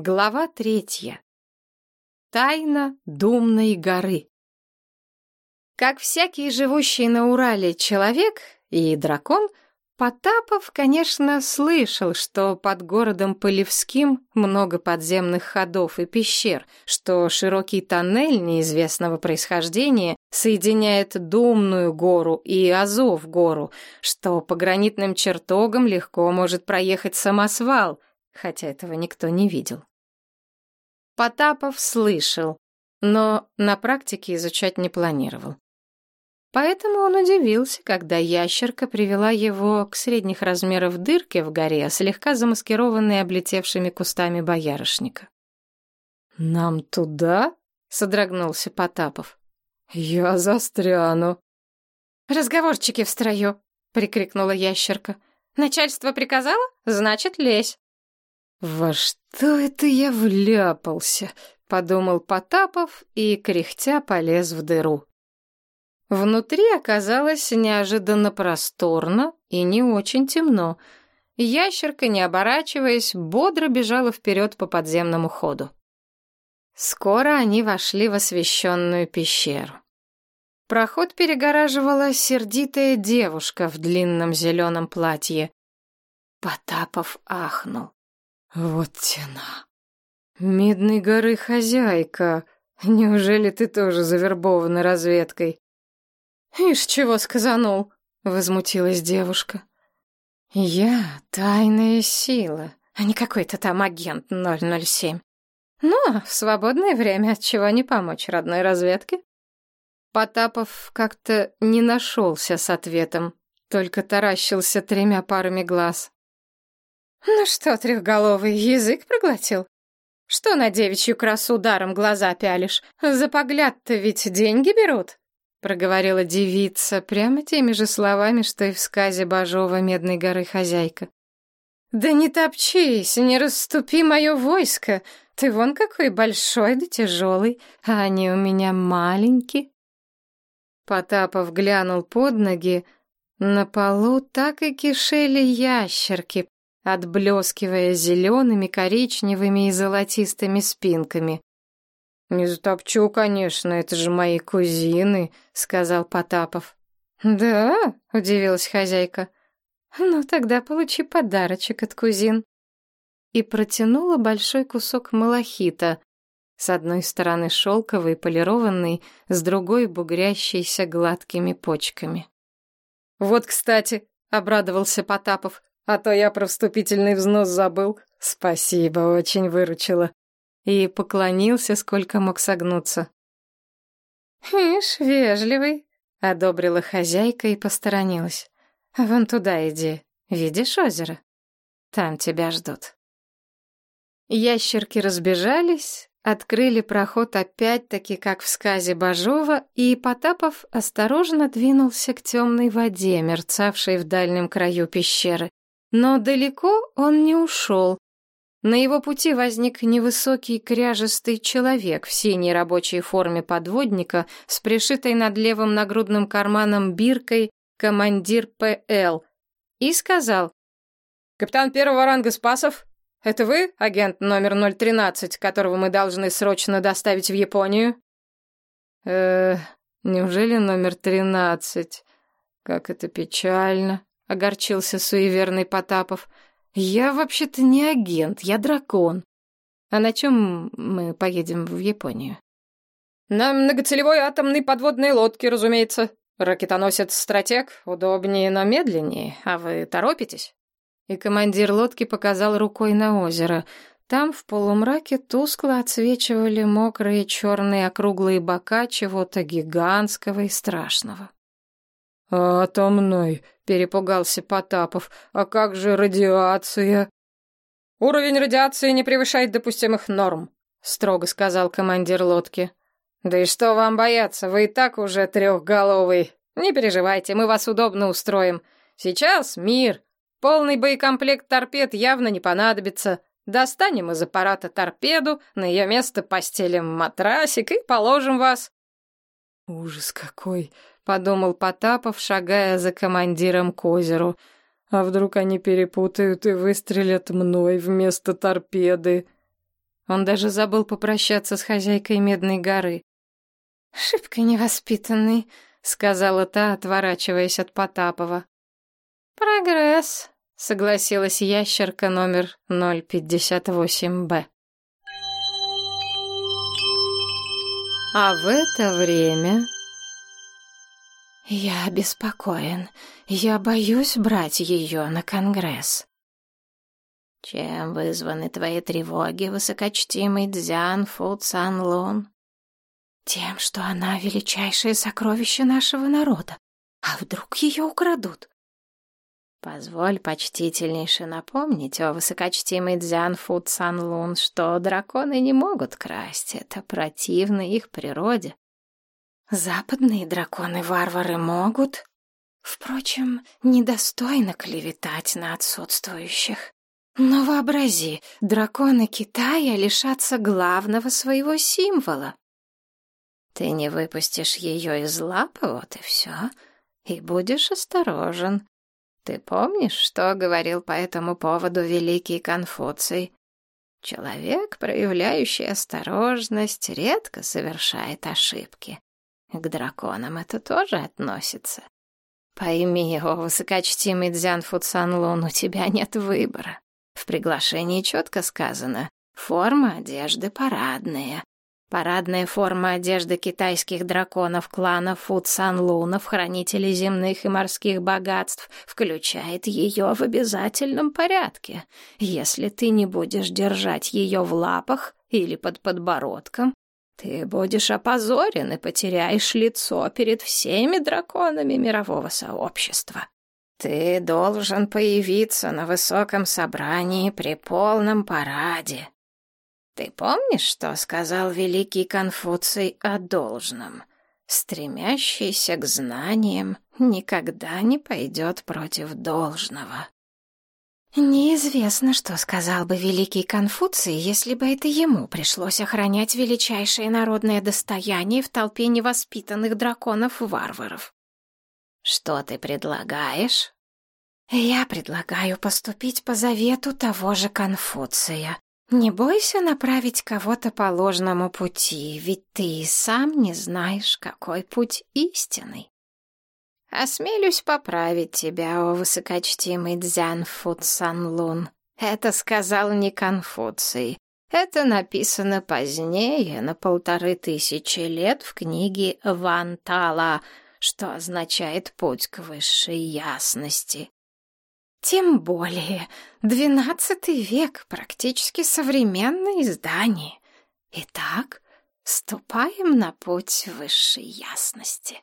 Глава третья. Тайна Думной горы. Как всякий живущий на Урале человек и дракон, Потапов, конечно, слышал, что под городом Полевским много подземных ходов и пещер, что широкий тоннель неизвестного происхождения соединяет Думную гору и Азов гору, что по гранитным чертогам легко может проехать самосвал, хотя этого никто не видел. Потапов слышал, но на практике изучать не планировал. Поэтому он удивился, когда ящерка привела его к средних размеров дырке в горе, слегка замаскированной облетевшими кустами боярышника. «Нам туда?» — содрогнулся Потапов. «Я застряну». «Разговорчики в строю!» — прикрикнула ящерка. «Начальство приказало? Значит, лезь!» «Во что это я вляпался?» — подумал Потапов и, кряхтя, полез в дыру. Внутри оказалось неожиданно просторно и не очень темно. Ящерка, не оборачиваясь, бодро бежала вперед по подземному ходу. Скоро они вошли в освещенную пещеру. Проход перегораживала сердитая девушка в длинном зеленом платье. Потапов ахнул. Вот тена. Медной горы хозяйка. Неужели ты тоже завербована разведкой? Ишь, чего сказанул, возмутилась девушка. Я тайная сила, а не какой-то там агент 007. Ну, в свободное время от чего не помочь родной разведке? Потапов как-то не нашелся с ответом, только таращился тремя парами глаз. «Ну что, трехголовый, язык проглотил? Что на девичью красу даром глаза пялишь? За погляд-то ведь деньги берут?» Проговорила девица прямо теми же словами, что и в сказе Бажова Медной горы хозяйка. «Да не топчись, не расступи мое войско. Ты вон какой большой да тяжелый, а они у меня маленькие». Потапов глянул под ноги. На полу так и кишели ящерки, отблескивая зелеными, коричневыми и золотистыми спинками. «Не затопчу, конечно, это же мои кузины», — сказал Потапов. «Да?» — удивилась хозяйка. «Ну, тогда получи подарочек от кузин». И протянула большой кусок малахита, с одной стороны шелковый, полированный, с другой бугрящийся гладкими почками. «Вот, кстати», — обрадовался Потапов, а то я про вступительный взнос забыл. Спасибо, очень выручила. И поклонился, сколько мог согнуться. «Ишь, вежливый», — одобрила хозяйка и посторонилась. «Вон туда иди. Видишь озеро? Там тебя ждут». Ящерки разбежались, открыли проход опять-таки, как в сказе Бажова, и Потапов осторожно двинулся к темной воде, мерцавшей в дальнем краю пещеры. Но далеко он не ушел. На его пути возник невысокий кряжестый человек в синей рабочей форме подводника с пришитой над левым нагрудным карманом биркой «Командир ПЛ» и сказал «Капитан первого ранга Спасов, это вы, агент номер 013, которого мы должны срочно доставить в Японию?» «Э, неужели номер 13? Как это печально!» — огорчился суеверный Потапов. «Я вообще-то не агент, я дракон. А на чем мы поедем в Японию?» «На многоцелевой атомной подводной лодке, разумеется. Ракетоносец-стратег удобнее, но медленнее, а вы торопитесь?» И командир лодки показал рукой на озеро. Там в полумраке тускло отсвечивали мокрые черные округлые бока чего-то гигантского и страшного. «Атомной», — перепугался Потапов. «А как же радиация?» «Уровень радиации не превышает допустимых норм», — строго сказал командир лодки. «Да и что вам бояться, вы и так уже трехголовый. Не переживайте, мы вас удобно устроим. Сейчас мир. Полный боекомплект торпед явно не понадобится. Достанем из аппарата торпеду, на ее место постелим матрасик и положим вас». «Ужас какой!» подумал Потапов, шагая за командиром к озеру. А вдруг они перепутают и выстрелят мной вместо торпеды? Он даже забыл попрощаться с хозяйкой Медной горы. «Шибко невоспитанный», — сказала та, отворачиваясь от Потапова. «Прогресс», — согласилась ящерка номер 058-Б. А в это время... Я обеспокоен. Я боюсь брать ее на конгресс. Чем вызваны твои тревоги, высокочтимый Дзян Фу Цан Лун? Тем, что она величайшее сокровище нашего народа. А вдруг ее украдут? Позволь почтительнейше напомнить, о высокочтимый Дзян Фу Цан Лун, что драконы не могут красть, это противно их природе. Западные драконы-варвары могут. Впрочем, недостойно клеветать на отсутствующих. Но вообрази, драконы Китая лишатся главного своего символа. Ты не выпустишь ее из лапы, вот и все, и будешь осторожен. Ты помнишь, что говорил по этому поводу великий Конфуций? Человек, проявляющий осторожность, редко совершает ошибки. К драконам это тоже относится. Пойми, о высокочтимый Дзян Фуцанлун, у тебя нет выбора. В приглашении четко сказано «форма одежды парадная». Парадная форма одежды китайских драконов клана Фуцанлунов, хранителей земных и морских богатств, включает ее в обязательном порядке. Если ты не будешь держать ее в лапах или под подбородком, ты будешь опозорен и потеряешь лицо перед всеми драконами мирового сообщества. Ты должен появиться на высоком собрании при полном параде, ты помнишь, что сказал великий Конфуций о должном? Стремящийся к знаниям никогда не пойдет против должного. Неизвестно, что сказал бы великий Конфуций, если бы это ему пришлось охранять величайшее народное достояние в толпе невоспитанных драконов-варваров. Что ты предлагаешь? Я предлагаю поступить по завету того же Конфуция. Не бойся направить кого-то по ложному пути, ведь ты и сам не знаешь, какой путь истинный. Осмелюсь поправить тебя, о высокочтимый Дзян Фуцан Лун. Это сказал не Конфуций. Это написано позднее, на полторы тысячи лет, в книге Ван Тала, что означает «путь к высшей ясности». Тем более, двенадцатый век — практически современное издание. Итак, ступаем на путь высшей ясности.